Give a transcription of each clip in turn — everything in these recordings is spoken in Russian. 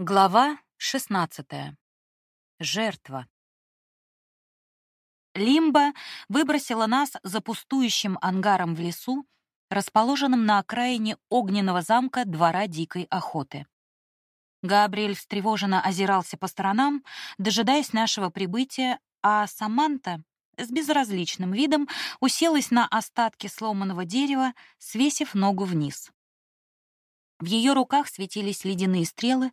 Глава 16. Жертва. Лимба выбросила нас за пустующим ангаром в лесу, расположенном на окраине огненного замка двора дикой охоты. Габриэль встревоженно озирался по сторонам, дожидаясь нашего прибытия, а Саманта с безразличным видом уселась на остатки сломанного дерева, свесив ногу вниз. В ее руках светились ледяные стрелы,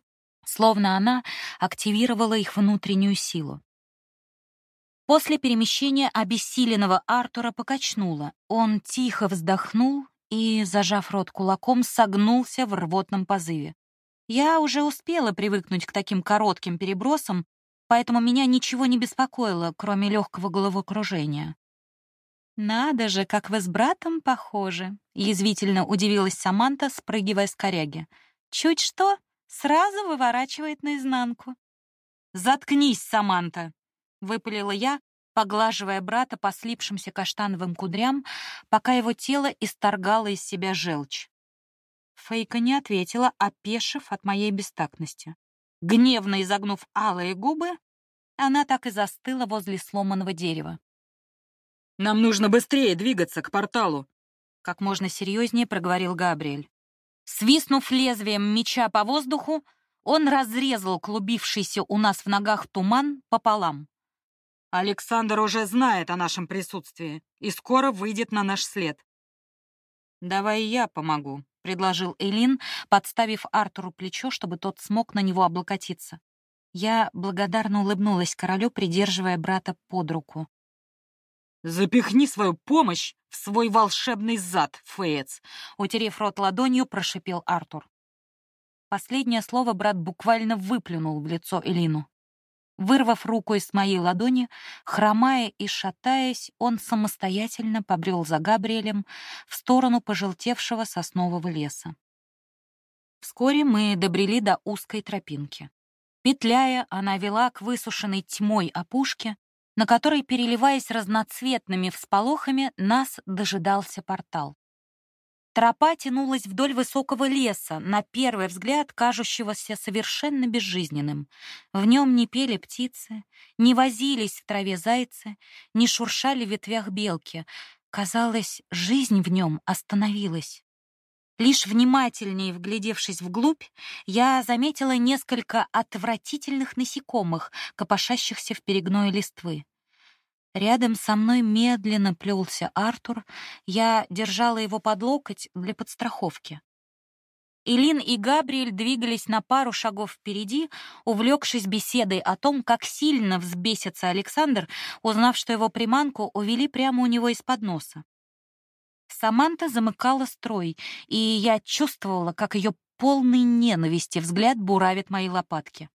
словно она активировала их внутреннюю силу. После перемещения обессиленного Артура покачнуло. Он тихо вздохнул и, зажав рот кулаком, согнулся в рвотном позыве. Я уже успела привыкнуть к таким коротким перебросам, поэтому меня ничего не беспокоило, кроме легкого головокружения. «Надо же, как вы с братом похожи!» — язвительно удивилась Саманта, спрыгивая с коряги. «Чуть что, сразу выворачивает наизнанку. «Заткнись, Саманта!» — выпалила я, поглаживая брата по слипшимся каштановым кудрям, пока его тело исторгало из себя желчь. Фейка не ответила, опешив от моей бестактности. Гневно изогнув алые губы, она так и застыла возле сломанного дерева. «Нам нужно быстрее двигаться к порталу», — как можно серьезнее проговорил Габриэль. Свистнув лезвием меча по воздуху, он разрезал клубившийся у нас в ногах туман пополам. «Александр уже знает о нашем присутствии и скоро выйдет на наш след». «Давай я помогу», — предложил Элин, подставив Артуру плечо, чтобы тот смог на него облокотиться. Я благодарно улыбнулась королю, придерживая брата под руку. «Запихни свою помощь в свой волшебный зад, Феец!» Утерев рот ладонью, прошипел Артур. Последнее слово брат буквально выплюнул в лицо Элину. Вырвав руку из моей ладони, хромая и шатаясь, он самостоятельно побрел за Габриэлем в сторону пожелтевшего соснового леса. Вскоре мы добрели до узкой тропинки. Петляя, она вела к высушенной тьмой опушке, на которой, переливаясь разноцветными всполохами, нас дожидался портал. Тропа тянулась вдоль высокого леса, на первый взгляд кажущегося совершенно безжизненным. В нем не пели птицы, не возились в траве зайцы, не шуршали в ветвях белки. Казалось, жизнь в нем остановилась. Лишь внимательнее вглядевшись вглубь, я заметила несколько отвратительных насекомых, копошащихся в перегное листвы. Рядом со мной медленно плелся Артур, я держала его под локоть для подстраховки. Илин и Габриэль двигались на пару шагов впереди, увлекшись беседой о том, как сильно взбесится Александр, узнав, что его приманку увели прямо у него из-под носа. Саманта замыкала строй, и я чувствовала, как ее полный ненависти взгляд буравит мои лопатки.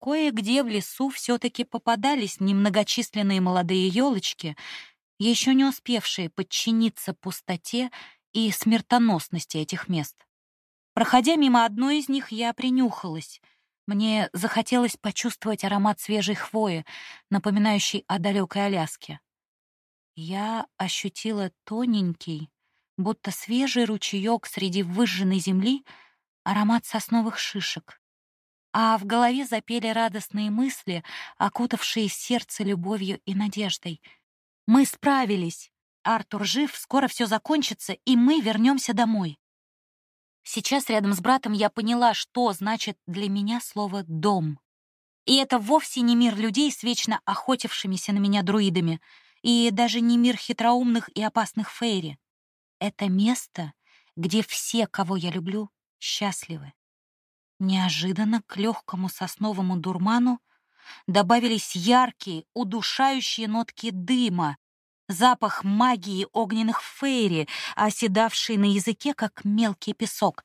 Кое-где в лесу все-таки попадались немногочисленные молодые елочки, еще не успевшие подчиниться пустоте и смертоносности этих мест. Проходя мимо одной из них, я принюхалась. Мне захотелось почувствовать аромат свежей хвои, напоминающий о далекой Аляске. Я ощутила тоненький, будто свежий ручеек среди выжженной земли, аромат сосновых шишек. А в голове запели радостные мысли, окутавшие сердце любовью и надеждой. Мы справились. Артур жив, скоро все закончится, и мы вернемся домой. Сейчас рядом с братом я поняла, что значит для меня слово «дом». И это вовсе не мир людей с вечно охотившимися на меня друидами — и даже не мир хитроумных и опасных фейри. Это место, где все, кого я люблю, счастливы. Неожиданно к легкому сосновому дурману добавились яркие, удушающие нотки дыма, запах магии огненных фейри, оседавший на языке, как мелкий песок.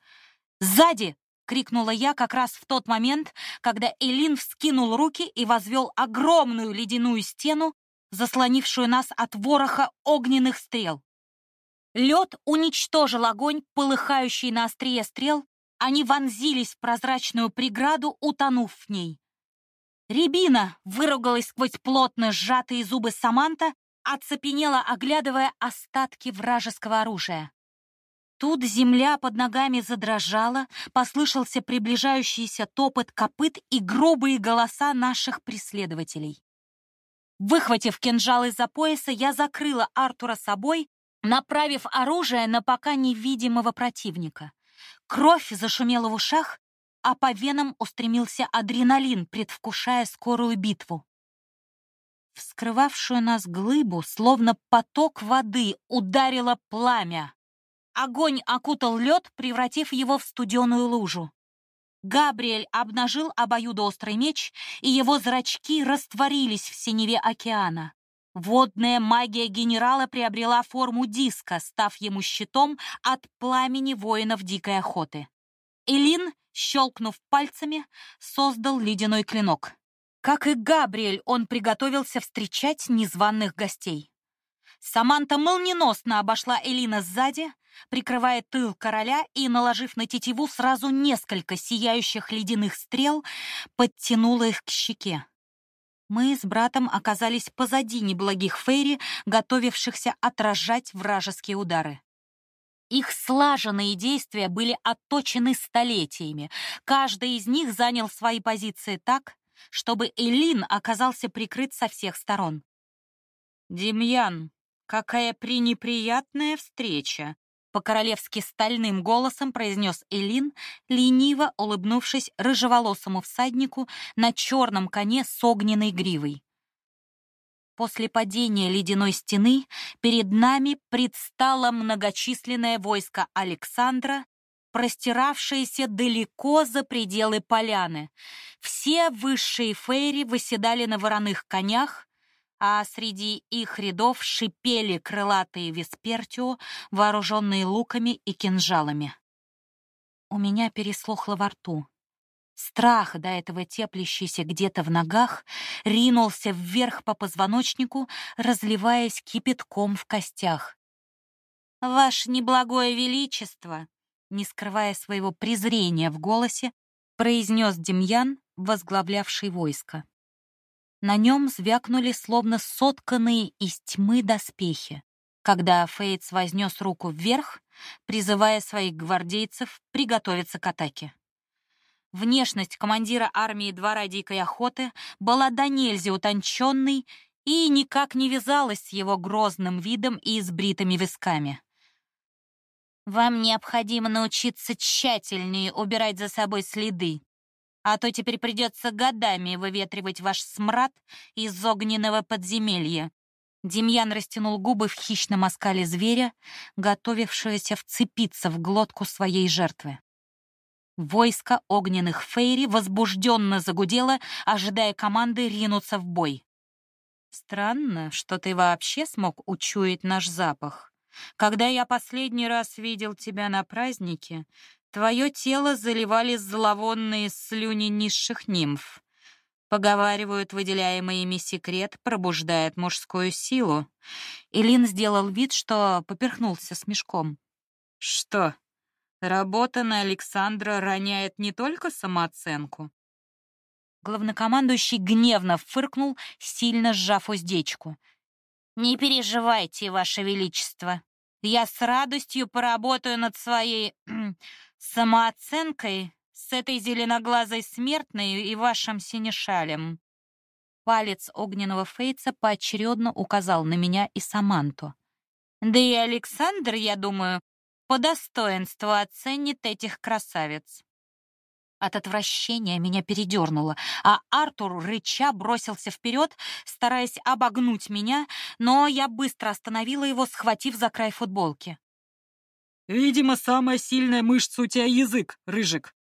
«Сзади!» — крикнула я как раз в тот момент, когда Элин вскинул руки и возвел огромную ледяную стену, заслонившую нас от вороха огненных стрел. Лед уничтожил огонь, полыхающий на острие стрел, они вонзились в прозрачную преграду, утонув в ней. Рябина выругалась сквозь плотно сжатые зубы Саманта, оцепенела, оглядывая остатки вражеского оружия. Тут земля под ногами задрожала, послышался приближающийся топот копыт и грубые голоса наших преследователей. Выхватив кинжал из-за пояса, я закрыла Артура собой, направив оружие на пока невидимого противника. Кровь зашумела в ушах, а по венам устремился адреналин, предвкушая скорую битву. Вскрывавшую нас глыбу, словно поток воды, ударило пламя. Огонь окутал лед, превратив его в студеную лужу. Габриэль обнажил обоюдоострый меч, и его зрачки растворились в синеве океана. Водная магия генерала приобрела форму диска, став ему щитом от пламени воинов дикой охоты. Элин, щелкнув пальцами, создал ледяной клинок. Как и Габриэль, он приготовился встречать незваных гостей. Саманта молниеносно обошла Элина сзади, прикрывая тыл короля и, наложив на тетиву сразу несколько сияющих ледяных стрел, подтянула их к щеке. Мы с братом оказались позади неблагих фейри, готовившихся отражать вражеские удары. Их слаженные действия были отточены столетиями. Каждый из них занял свои позиции так, чтобы Элин оказался прикрыт со всех сторон. «Демьян, какая пренеприятная встреча!» По-королевски стальным голосом произнес Элин, лениво улыбнувшись рыжеволосому всаднику на черном коне с огненной гривой. После падения ледяной стены перед нами предстало многочисленное войско Александра, простиравшееся далеко за пределы поляны. Все высшие фейри выседали на вороных конях, а среди их рядов шипели крылатые веспертио, вооруженные луками и кинжалами. У меня переслохло во рту. Страх, до этого теплящийся где-то в ногах, ринулся вверх по позвоночнику, разливаясь кипятком в костях. «Ваше неблагое величество!» не скрывая своего презрения в голосе, произнес Демьян, возглавлявший войско. На нем звякнули словно сотканные из тьмы доспехи, когда Фейтс вознес руку вверх, призывая своих гвардейцев приготовиться к атаке. Внешность командира армии двора дикой охоты была до нельзя утонченной и никак не вязалась с его грозным видом и избритыми висками. «Вам необходимо научиться тщательнее убирать за собой следы», а то теперь придется годами выветривать ваш смрад из огненного подземелья. Демьян растянул губы в хищном оскале зверя, готовившегося вцепиться в глотку своей жертвы. Войско огненных фейри возбужденно загудело, ожидая команды ринуться в бой. «Странно, что ты вообще смог учуять наш запах. Когда я последний раз видел тебя на празднике, Твое тело заливали зловонные слюни низших нимф. Поговаривают, выделяемый ими секрет пробуждает мужскую силу. Илин сделал вид, что поперхнулся смешком. Что? Работа на Александра роняет не только самооценку. Главнокомандующий гневно фыркнул, сильно сжав уздечку. «Не переживайте, Ваше Величество. Я с радостью поработаю над своей самооценкой с этой зеленоглазой смертной и вашим синешалем. Палец огненного фейца поочередно указал на меня и Саманту. Да и Александр, я думаю, по достоинству оценит этих красавиц. От отвращения меня передернуло, а Артур рыча бросился вперед, стараясь обогнуть меня, но я быстро остановила его, схватив за край футболки. Видимо, самая сильная мышца у тебя язык, рыжик.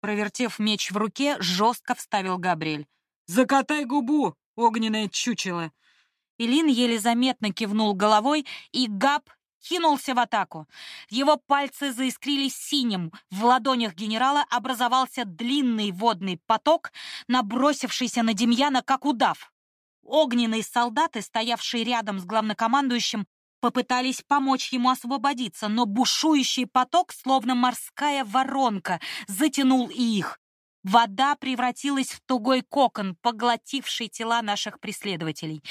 Провертев меч в руке, жестко вставил Габриэль. Закатай губу, огненное чучело. Илин еле заметно кивнул головой, и Габ кинулся в атаку. Его пальцы заискрились синим. В ладонях генерала образовался длинный водный поток, набросившийся на Демьяна как удав. Огненные солдаты, стоявшие рядом с главнокомандующим, попытались помочь ему освободиться, но бушующий поток, словно морская воронка, затянул и их. Вода превратилась в тугой кокон, поглотивший тела наших преследователей.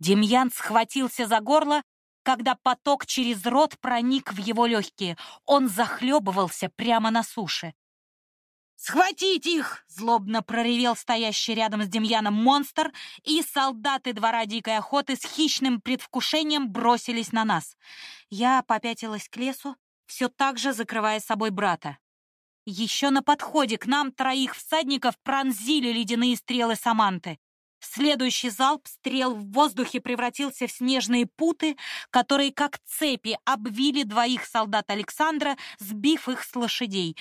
Демьян схватился за горло, когда поток через рот проник в его легкие. Он захлебывался прямо на суше. «Схватить их!» — злобно проревел стоящий рядом с Демьяном монстр, и солдаты двора дикой охоты с хищным предвкушением бросились на нас. Я попятилась к лесу, все так же закрывая собой брата. Еще на подходе к нам троих всадников пронзили ледяные стрелы Саманты. Следующий залп стрел в воздухе превратился в снежные путы, которые как цепи обвили двоих солдат Александра, сбив их с лошадей.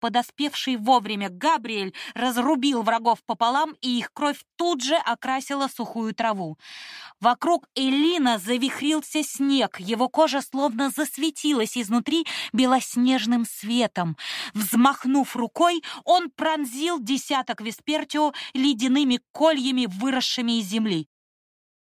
Подоспевший вовремя Габриэль разрубил врагов пополам, и их кровь тут же окрасила сухую траву. Вокруг Элина завихрился снег, его кожа словно засветилась изнутри белоснежным светом. Взмахнув рукой, он пронзил десяток виспертио ледяными кольями, выросшими из земли.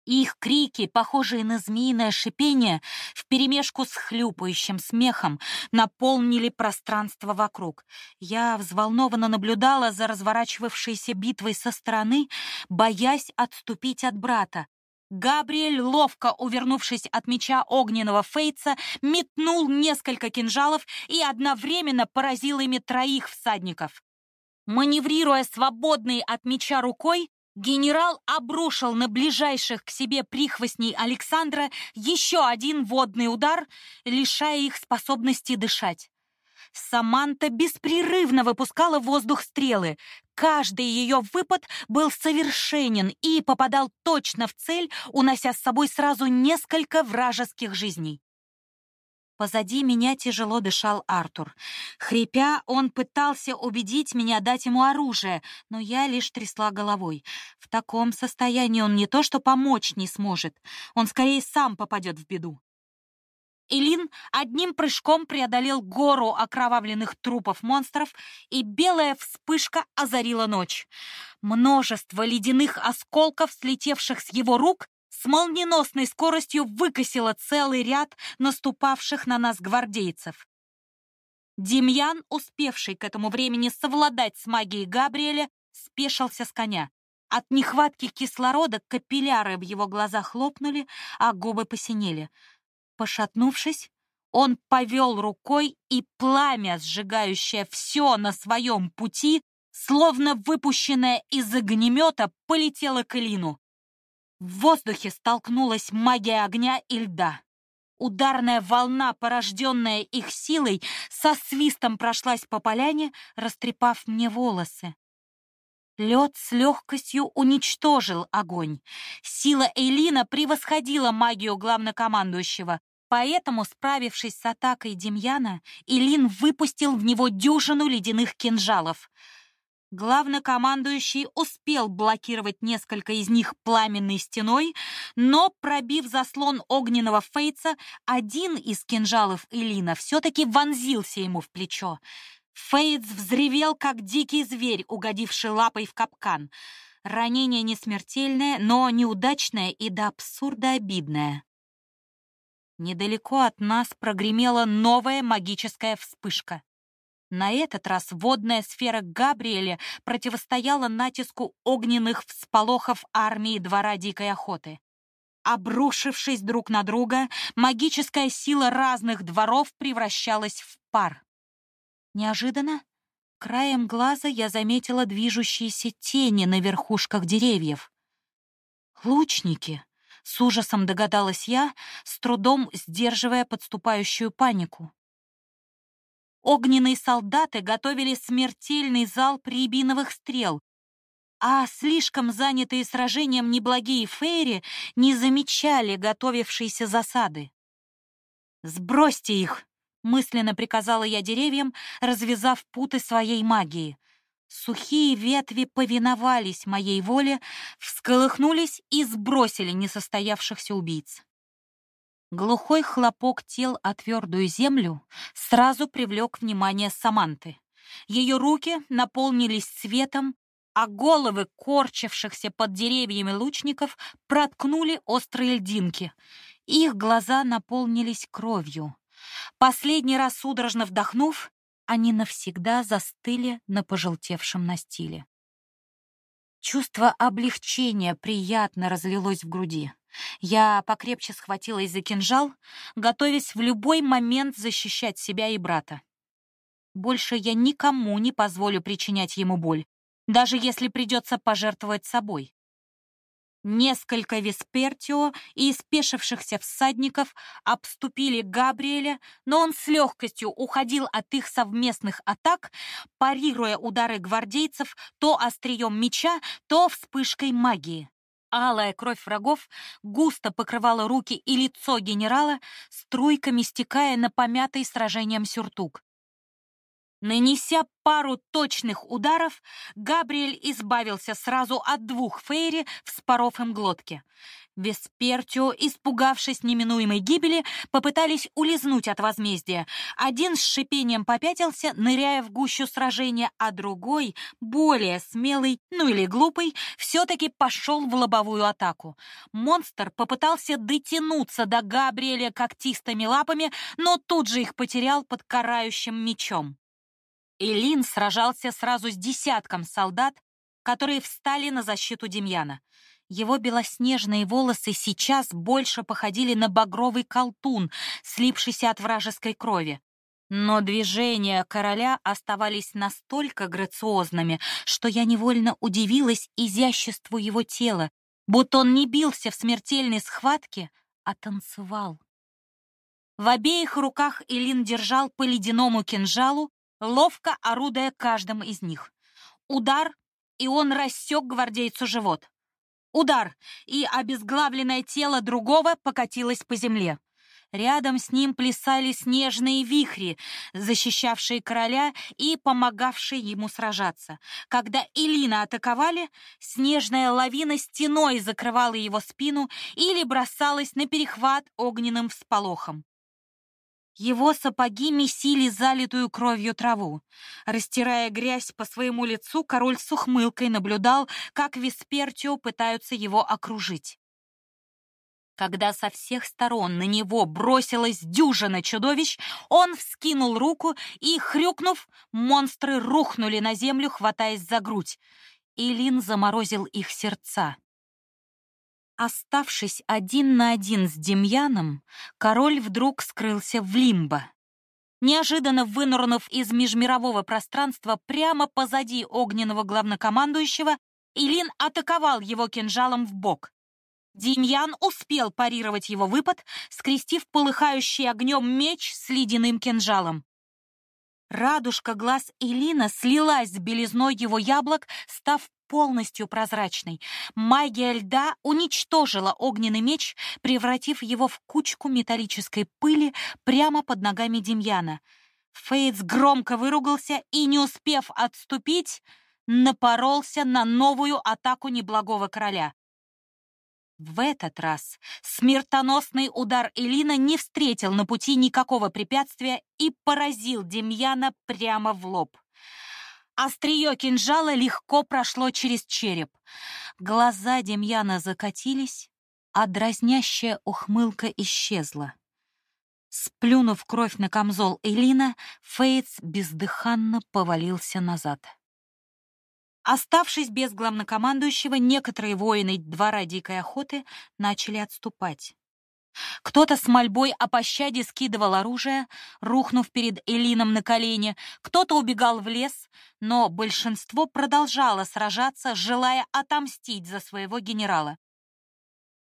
Их крики, похожие на змеиное шипение, вперемешку с хлюпающим смехом, наполнили пространство вокруг. Я взволнованно наблюдала за разворачивавшейся битвой со стороны, боясь отступить от брата. Габриэль, ловко увернувшись от меча огненного Фейца, метнул несколько кинжалов и одновременно поразил ими троих всадников. Маневрируя свободной от меча рукой, генерал обрушил на ближайших к себе прихвостней Александра еще один водный удар, лишая их способности дышать. Саманта беспрерывно выпускала воздух стрелы. Каждый ее выпад был совершенен и попадал точно в цель, унося с собой сразу несколько вражеских жизней. Позади меня тяжело дышал Артур. Хрипя, он пытался убедить меня дать ему оружие, но я лишь трясла головой. В таком состоянии он не то что помочь не сможет, он скорее сам попадет в беду. Илин одним прыжком преодолел гору окровавленных трупов монстров, и белая вспышка озарила ночь. Множество ледяных осколков, слетевших с его рук, с молниеносной скоростью выкосила целый ряд наступавших на нас гвардейцев. Демьян, успевший к этому времени совладать с магией Габриэля, спешился с коня. От нехватки кислорода капилляры в его глазах лопнули, а губы посинели. Пошатнувшись, он повел рукой, и пламя, сжигающее все на своем пути, словно выпущенное из огнемета, полетело к Элину. В воздухе столкнулась магия огня и льда. Ударная волна, порожденная их силой, со свистом прошлась по поляне, растрепав мне волосы. Лед с легкостью уничтожил огонь. Сила Эйлина превосходила магию главнокомандующего, поэтому, справившись с атакой Демьяна, Элин выпустил в него дюжину ледяных кинжалов — Главнокомандующий успел блокировать несколько из них пламенной стеной, но, пробив заслон огненного фейца, один из кинжалов Элина все-таки вонзился ему в плечо. Фейц взревел, как дикий зверь, угодивший лапой в капкан. Ранение не смертельное, но неудачное и до абсурда обидное. Недалеко от нас прогремела новая магическая вспышка. На этот раз водная сфера Габриэля противостояла натиску огненных всполохов армии двора дикой охоты. Обрушившись друг на друга, магическая сила разных дворов превращалась в пар. Неожиданно краем глаза я заметила движущиеся тени на верхушках деревьев. Лучники, с ужасом догадалась я, с трудом сдерживая подступающую панику. Огненные солдаты готовили смертельный залп рябиновых стрел, а слишком занятые сражением неблагие фейри не замечали готовившейся засады. «Сбросьте их!» — мысленно приказала я деревьям, развязав путы своей магии. Сухие ветви повиновались моей воле, всколыхнулись и сбросили несостоявшихся убийц. Глухой хлопок тел о твердую землю сразу привлек внимание Саманты. Ее руки наполнились светом, а головы корчившихся под деревьями лучников проткнули острые льдинки. Их глаза наполнились кровью. Последний раз судорожно вдохнув, они навсегда застыли на пожелтевшем настиле. Чувство облегчения приятно разлилось в груди. Я покрепче схватилась за кинжал, готовясь в любой момент защищать себя и брата. Больше я никому не позволю причинять ему боль, даже если придется пожертвовать собой. Несколько веспертио и спешившихся всадников обступили Габриэля, но он с легкостью уходил от их совместных атак, парируя удары гвардейцев то острием меча, то вспышкой магии. Алая кровь врагов густо покрывала руки и лицо генерала, струйками стекая на помятый сражением сюртук. Нанеся пару точных ударов, Габриэль избавился сразу от двух фейри, вспоров им глотки. Веспертио, испугавшись неминуемой гибели, попытались улизнуть от возмездия. Один с шипением попятился, ныряя в гущу сражения, а другой, более смелый, ну или глупый, все-таки пошел в лобовую атаку. Монстр попытался дотянуться до Габриэля когтистыми лапами, но тут же их потерял под карающим мечом. Элин сражался сразу с десятком солдат, которые встали на защиту Демьяна. Его белоснежные волосы сейчас больше походили на багровый колтун, слипшийся от вражеской крови. Но движения короля оставались настолько грациозными, что я невольно удивилась изяществу его тела, будто он не бился в смертельной схватке, а танцевал. В обеих руках Элин держал по ледяному кинжалу, ловко орудуя каждым из них. Удар, и он рассек гвардейцу живот. Удар, и обезглавленное тело другого покатилось по земле. Рядом с ним плясали снежные вихри, защищавшие короля и помогавшие ему сражаться. Когда Илина атаковали, снежная лавина стеной закрывала его спину или бросалась на перехват огненным всполохом. Его сапоги месили залитую кровью траву. Растирая грязь по своему лицу, король с ухмылкой наблюдал, как Веспертио пытаются его окружить. Когда со всех сторон на него бросилась дюжина чудовищ, он вскинул руку и, хрюкнув, монстры рухнули на землю, хватаясь за грудь. Илин заморозил их сердца. Оставшись один на один с Демьяном, король вдруг скрылся в лимбо. Неожиданно вынырнув из межмирового пространства прямо позади огненного главнокомандующего, Илин атаковал его кинжалом в бок. Демьян успел парировать его выпад, скрестив полыхающий огнем меч с ледяным кинжалом. Радужка глаз Илина слилась с белизной его яблок, став полностью прозрачной. Магия льда уничтожила огненный меч, превратив его в кучку металлической пыли прямо под ногами Демьяна. Фейтс громко выругался и, не успев отступить, напоролся на новую атаку неблагого короля. В этот раз смертоносный удар Элина не встретил на пути никакого препятствия и поразил Демьяна прямо в лоб. Острие кинжала легко прошло через череп. Глаза Демьяна закатились, а дразнящая ухмылка исчезла. Сплюнув кровь на камзол Элина, Фейтс бездыханно повалился назад. Оставшись без главнокомандующего, некоторые воины двора дикой охоты начали отступать. Кто-то с мольбой о пощаде скидывал оружие, рухнув перед Элином на колени, кто-то убегал в лес, но большинство продолжало сражаться, желая отомстить за своего генерала.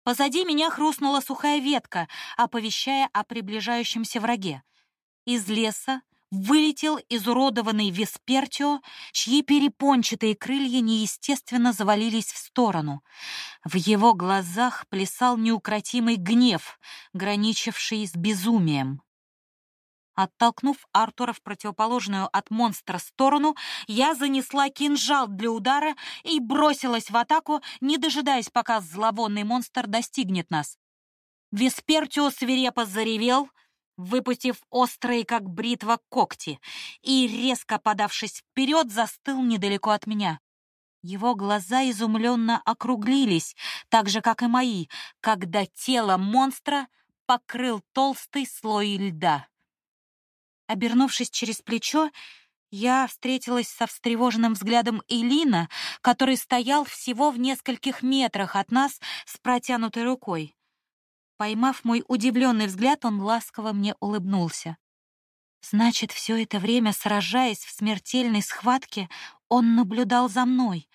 Позади меня хрустнула сухая ветка, оповещая о приближающемся враге. Из леса вылетел изуродованный Веспертио, чьи перепончатые крылья неестественно завалились в сторону. В его глазах плясал неукротимый гнев, граничивший с безумием. Оттолкнув Артура в противоположную от монстра сторону, я занесла кинжал для удара и бросилась в атаку, не дожидаясь, пока зловонный монстр достигнет нас. Веспертио свирепо заревел — выпустив острые, как бритва, когти, и, резко подавшись вперед, застыл недалеко от меня. Его глаза изумленно округлились, так же, как и мои, когда тело монстра покрыл толстый слой льда. Обернувшись через плечо, я встретилась со встревоженным взглядом Элина, который стоял всего в нескольких метрах от нас с протянутой рукой. Поймав мой удивленный взгляд, он ласково мне улыбнулся. Значит, все это время, сражаясь в смертельной схватке, он наблюдал за мной.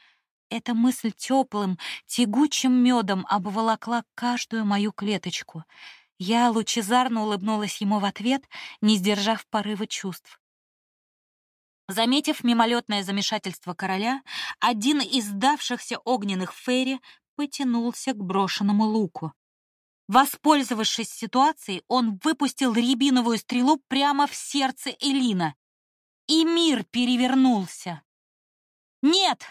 Эта мысль теплым, тягучим медом обволокла каждую мою клеточку. Я лучезарно улыбнулась ему в ответ, не сдержав порыва чувств. Заметив мимолетное замешательство короля, один из давшихся огненных фейри потянулся к брошенному луку. Воспользовавшись ситуацией, он выпустил рябиновую стрелу прямо в сердце Элина. И мир перевернулся. «Нет!»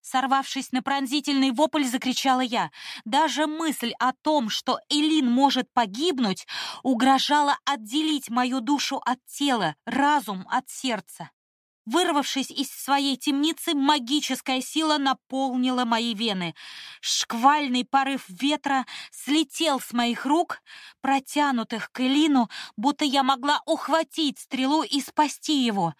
Сорвавшись на пронзительный вопль, закричала я. Даже мысль о том, что Элин может погибнуть, угрожала отделить мою душу от тела, разум от сердца. Вырвавшись из своей темницы, магическая сила наполнила мои вены. Шквальный порыв ветра слетел с моих рук, протянутых к Элину, будто я могла ухватить стрелу и спасти его.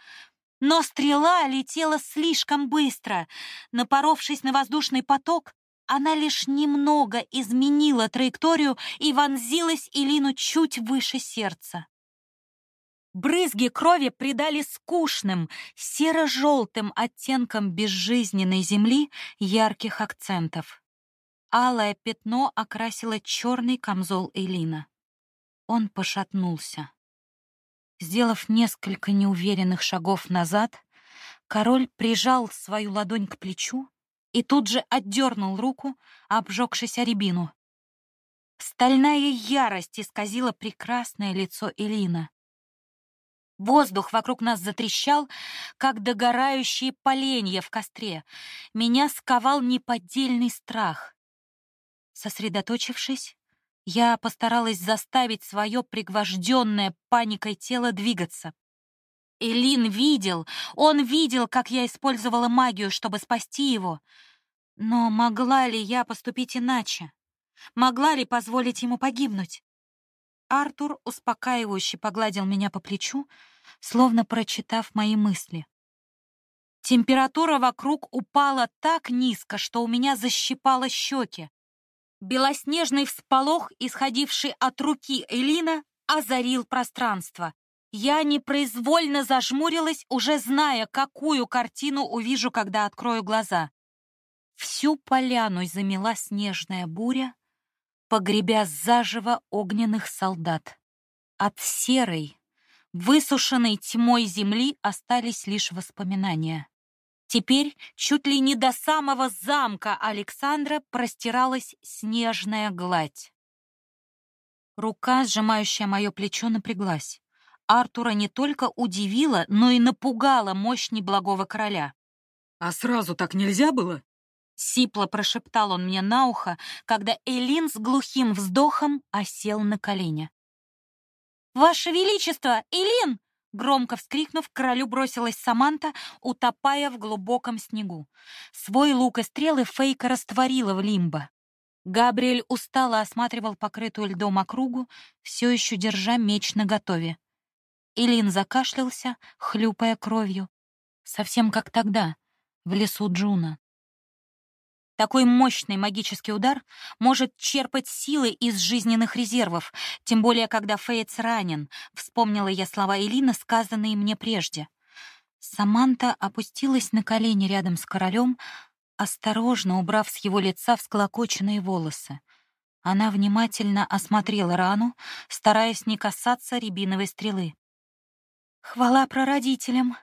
Но стрела летела слишком быстро. Напоровшись на воздушный поток, она лишь немного изменила траекторию и вонзилась Элину чуть выше сердца. Брызги крови придали скучным, серо-желтым оттенкам безжизненной земли ярких акцентов. Алое пятно окрасило черный камзол Элина. Он пошатнулся. Сделав несколько неуверенных шагов назад, король прижал свою ладонь к плечу и тут же отдернул руку, обжегшись о рябину. Стальная ярость исказила прекрасное лицо Элина. Воздух вокруг нас затрещал, как догорающие поленья в костре. Меня сковал неподдельный страх. Сосредоточившись, я постаралась заставить свое пригвожденное паникой тело двигаться. Элин видел, он видел, как я использовала магию, чтобы спасти его. Но могла ли я поступить иначе? Могла ли позволить ему погибнуть? Артур успокаивающе погладил меня по плечу, словно прочитав мои мысли. Температура вокруг упала так низко, что у меня защипало щеки. Белоснежный всполох, исходивший от руки Элина, озарил пространство. Я непроизвольно зажмурилась, уже зная, какую картину увижу, когда открою глаза. Всю поляну замела снежная буря, погребя заживо огненных солдат. От серой, высушенной тьмой земли остались лишь воспоминания. Теперь чуть ли не до самого замка Александра простиралась снежная гладь. Рука, сжимающая мое плечо, напряглась. Артура не только удивила, но и напугала мощь неблагого короля. «А сразу так нельзя было?» Сипло прошептал он мне на ухо, когда Элин с глухим вздохом осел на колени. «Ваше Величество! Элин!» Громко вскрикнув, к королю бросилась Саманта, утопая в глубоком снегу. Свой лук и стрелы Фейка растворила в лимбо. Габриэль устало осматривал покрытую льдом округу, все еще держа меч наготове. Илин закашлялся, хлюпая кровью. Совсем как тогда, в лесу Джуна. Такой мощный магический удар может черпать силы из жизненных резервов, тем более когда Фейтс ранен, вспомнила я слова Элины, сказанные мне прежде. Саманта опустилась на колени рядом с королем, осторожно убрав с его лица всклокоченные волосы. Она внимательно осмотрела рану, стараясь не касаться рябиновой стрелы. «Хвала прародителям!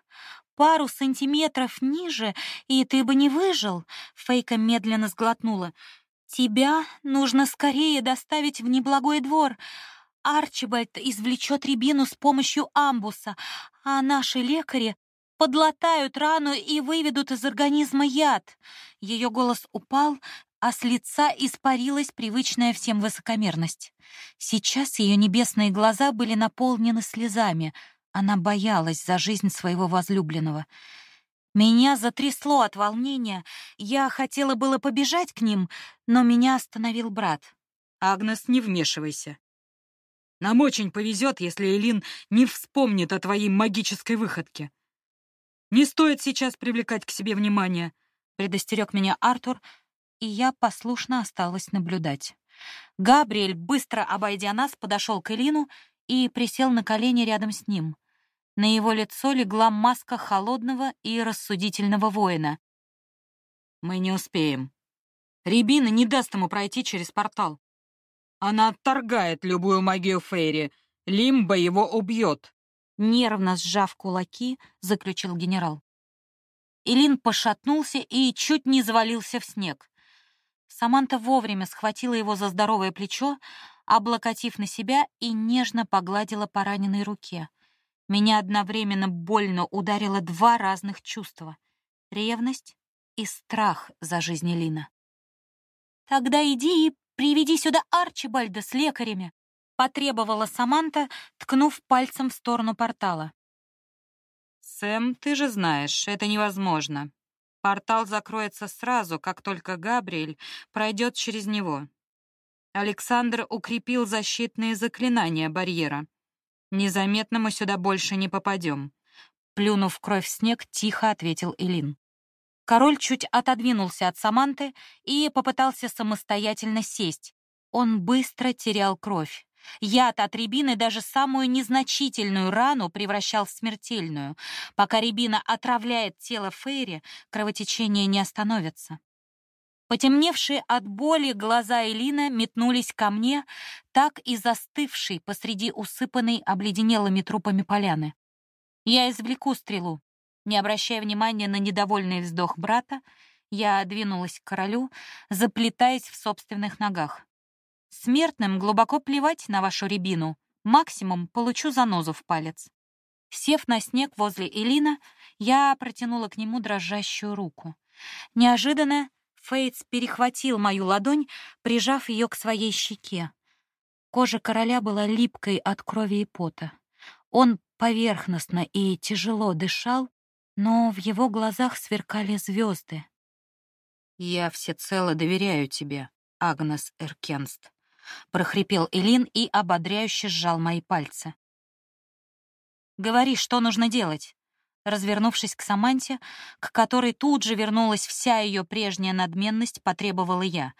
Пару сантиметров ниже, и ты бы не выжил», — Фейка медленно сглотнула. «Тебя нужно скорее доставить в неблагой двор. Арчибальд извлечет рябину с помощью амбуса, а наши лекари подлатают рану и выведут из организма яд». Ее голос упал, а с лица испарилась привычная всем высокомерность. Сейчас ее небесные глаза были наполнены слезами — она боялась за жизнь своего возлюбленного. Меня затрясло от волнения. Я хотела было побежать к ним, но меня остановил брат. «Агнес, не вмешивайся. Нам очень повезет, если Элин не вспомнит о твоей магической выходке. Не стоит сейчас привлекать к себе внимание», — предостерег меня Артур, и я послушно осталась наблюдать. Габриэль, быстро обойдя нас, подошел к Элину и присел на колени рядом с ним. На его лицо легла маска холодного и рассудительного воина. «Мы не успеем. Рябина не даст ему пройти через портал. Она отторгает любую магию Фейри. Лимба его убьет. Нервно сжав кулаки, заключил генерал. Илин пошатнулся и чуть не завалился в снег. Саманта вовремя схватила его за здоровое плечо, облокотив на себя и нежно погладила по раненой руке. Меня одновременно больно ударило два разных чувства — ревность и страх за жизнь Лина. «Тогда иди и приведи сюда Арчибальда с лекарями», — потребовала Саманта, ткнув пальцем в сторону портала. «Сэм, ты же знаешь, это невозможно. Портал закроется сразу, как только Габриэль пройдет через него. Александр укрепил защитные заклинания барьера. Незаметно мы сюда больше не попадем. Плюнув кровь в снег, тихо ответил Элин. Король чуть отодвинулся от Саманты и попытался самостоятельно сесть. Он быстро терял кровь. Яд от рябины даже самую незначительную рану превращал в смертельную. Пока рябина отравляет тело Фейри, кровотечение не остановится. Потемневшие от боли глаза Элина метнулись ко мне, так и застывшей посреди усыпанной обледенелыми трупами поляны. Я извлеку стрелу, не обращая внимания на недовольный вздох брата, я двинулась к королю, заплетаясь в собственных ногах. Смертным глубоко плевать на вашу рябину. Максимум получу занозу в палец. Сев на снег возле Элина, я протянула к нему дрожащую руку. Неожиданно Фейтс перехватил мою ладонь, прижав ее к своей щеке. Кожа короля была липкой от крови и пота. Он поверхностно и тяжело дышал, но в его глазах сверкали звезды. «Я всецело доверяю тебе, Агнес Эркенст», — прохрипел Элин и ободряюще сжал мои пальцы. «Говори, что нужно делать?» Развернувшись к Саманте, к которой тут же вернулась вся ее прежняя надменность, потребовала я.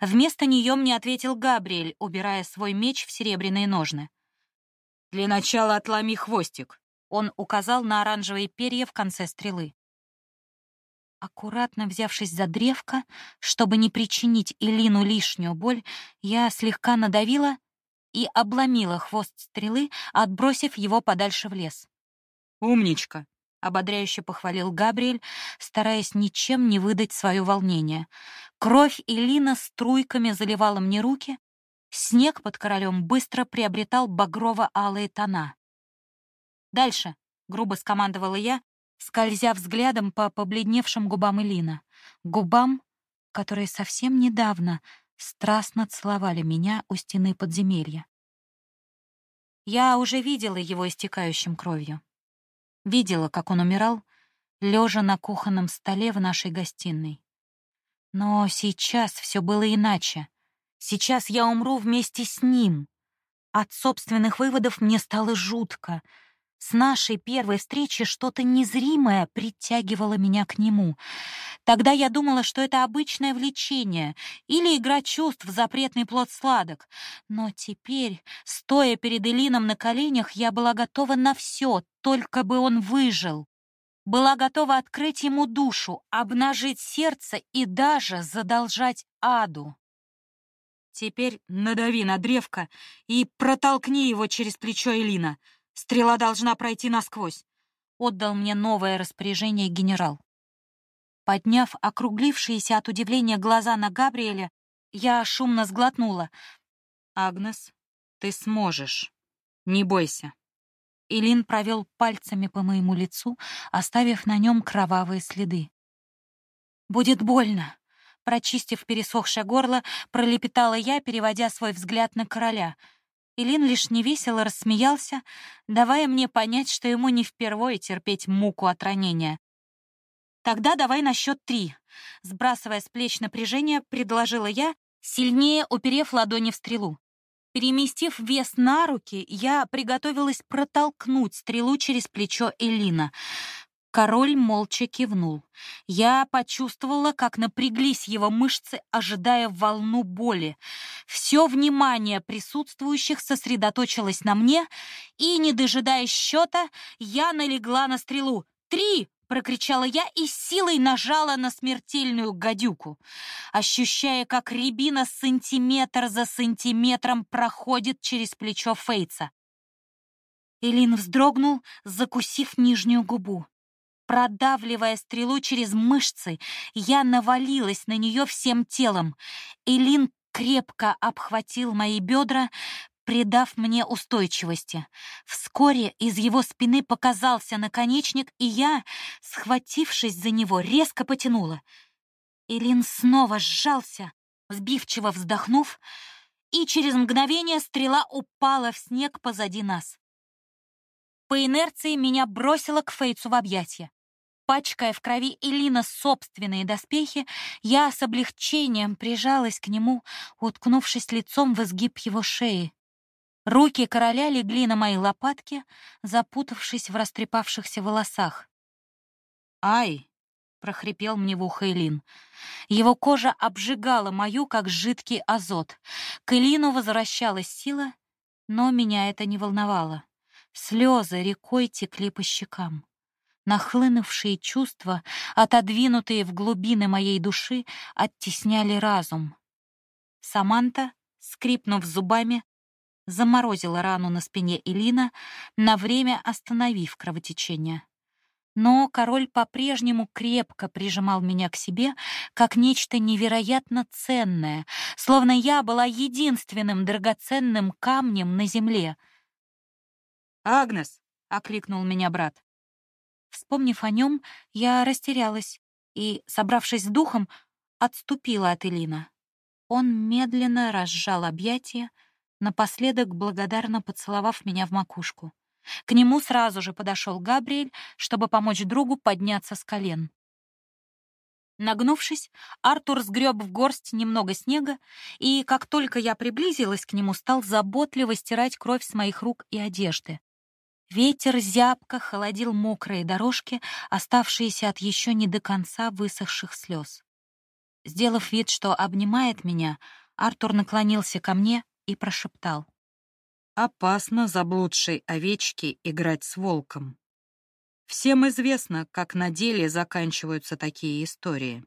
Вместо нее мне ответил Габриэль, убирая свой меч в серебряные ножны. «Для начала отломи хвостик», он указал на оранжевые перья в конце стрелы. Аккуратно взявшись за древко, чтобы не причинить Илину лишнюю боль, я слегка надавила и обломила хвост стрелы, отбросив его подальше в лес. «Умничка!» — ободряюще похвалил Габриэль, стараясь ничем не выдать свое волнение. Кровь Илина струйками заливала мне руки, снег под королем быстро приобретал багрово-алые тона. «Дальше», — грубо скомандовала я, скользя взглядом по побледневшим губам Элина. Губам, которые совсем недавно страстно целовали меня у стены подземелья. Я уже видела его истекающим кровью. Видела, как он умирал, лежа на кухонном столе в нашей гостиной. Но сейчас все было иначе. Сейчас я умру вместе с ним. От собственных выводов мне стало жутко — с нашей первой встречи что-то незримое притягивало меня к нему. Тогда я думала, что это обычное влечение или игра чувств, запретный плод сладок. Но теперь, стоя перед Элином на коленях, я была готова на все, только бы он выжил. Была готова открыть ему душу, обнажить сердце и даже задолжать аду. Теперь надави на древко и протолкни его через плечо Элина — Стрела должна пройти насквозь. Отдал мне новое распоряжение генерал. Подняв округлившиеся от удивления глаза на Габриэля, я шумно сглотнула. «Агнес, ты сможешь. Не бойся». Илин провел пальцами по моему лицу, оставив на нем кровавые следы. «Будет больно», — прочистив пересохшее горло, пролепетала я, переводя свой взгляд на короля — Илин лишь невесело рассмеялся, давая мне понять, что ему не впервые терпеть муку от ранения. «Тогда давай на счет три», — сбрасывая с плеч напряжение, предложила я, сильнее уперев ладони в стрелу. Переместив вес на руки, я приготовилась протолкнуть стрелу через плечо Элина. Король молча кивнул. Я почувствовала, как напряглись его мышцы, ожидая волну боли. Все внимание присутствующих сосредоточилось на мне, и, не дожидаясь счета, я налегла на стрелу. «Три!» — прокричала я и силой нажала на смертельную гадюку, ощущая, как рябина сантиметр за сантиметром проходит через плечо Фейца. Элин вздрогнул, закусив нижнюю губу. Продавливая стрелу через мышцы, я навалилась на нее всем телом. Элин крепко обхватил мои бедра, придав мне устойчивости. Вскоре из его спины показался наконечник, и я, схватившись за него, резко потянула. Элин снова сжался, сбивчиво вздохнув, и через мгновение стрела упала в снег позади нас. По инерции меня бросило к Фейцу в объятия. Пачкая в крови Элина собственные доспехи, я с облегчением прижалась к нему, уткнувшись лицом в изгиб его шеи. Руки короля легли на мои лопатки, запутавшись в растрепавшихся волосах. «Ай!» — прохрипел мне в ухо Элин. Его кожа обжигала мою, как жидкий азот. К Элину возвращалась сила, но меня это не волновало. Слезы рекой текли по щекам. Нахлынувшие чувства, отодвинутые в глубины моей души, оттесняли разум. Саманта, скрипнув зубами, заморозила рану на спине Элина, на время остановив кровотечение. Но король по-прежнему крепко прижимал меня к себе, как нечто невероятно ценное, словно я была единственным драгоценным камнем на земле. «Агнес!» — окликнул меня брат. Вспомнив о нем, я растерялась и, собравшись с духом, отступила от Элина. Он медленно разжал объятия, напоследок благодарно поцеловав меня в макушку. К нему сразу же подошел Габриэль, чтобы помочь другу подняться с колен. Нагнувшись, Артур сгреб в горсть немного снега, и, как только я приблизилась к нему, стал заботливо стирать кровь с моих рук и одежды. Ветер зябко холодил мокрые дорожки, оставшиеся от еще не до конца высохших слез. Сделав вид, что обнимает меня, Артур наклонился ко мне и прошептал. «Опасно заблудшей овечке играть с волком. Всем известно, как на деле заканчиваются такие истории».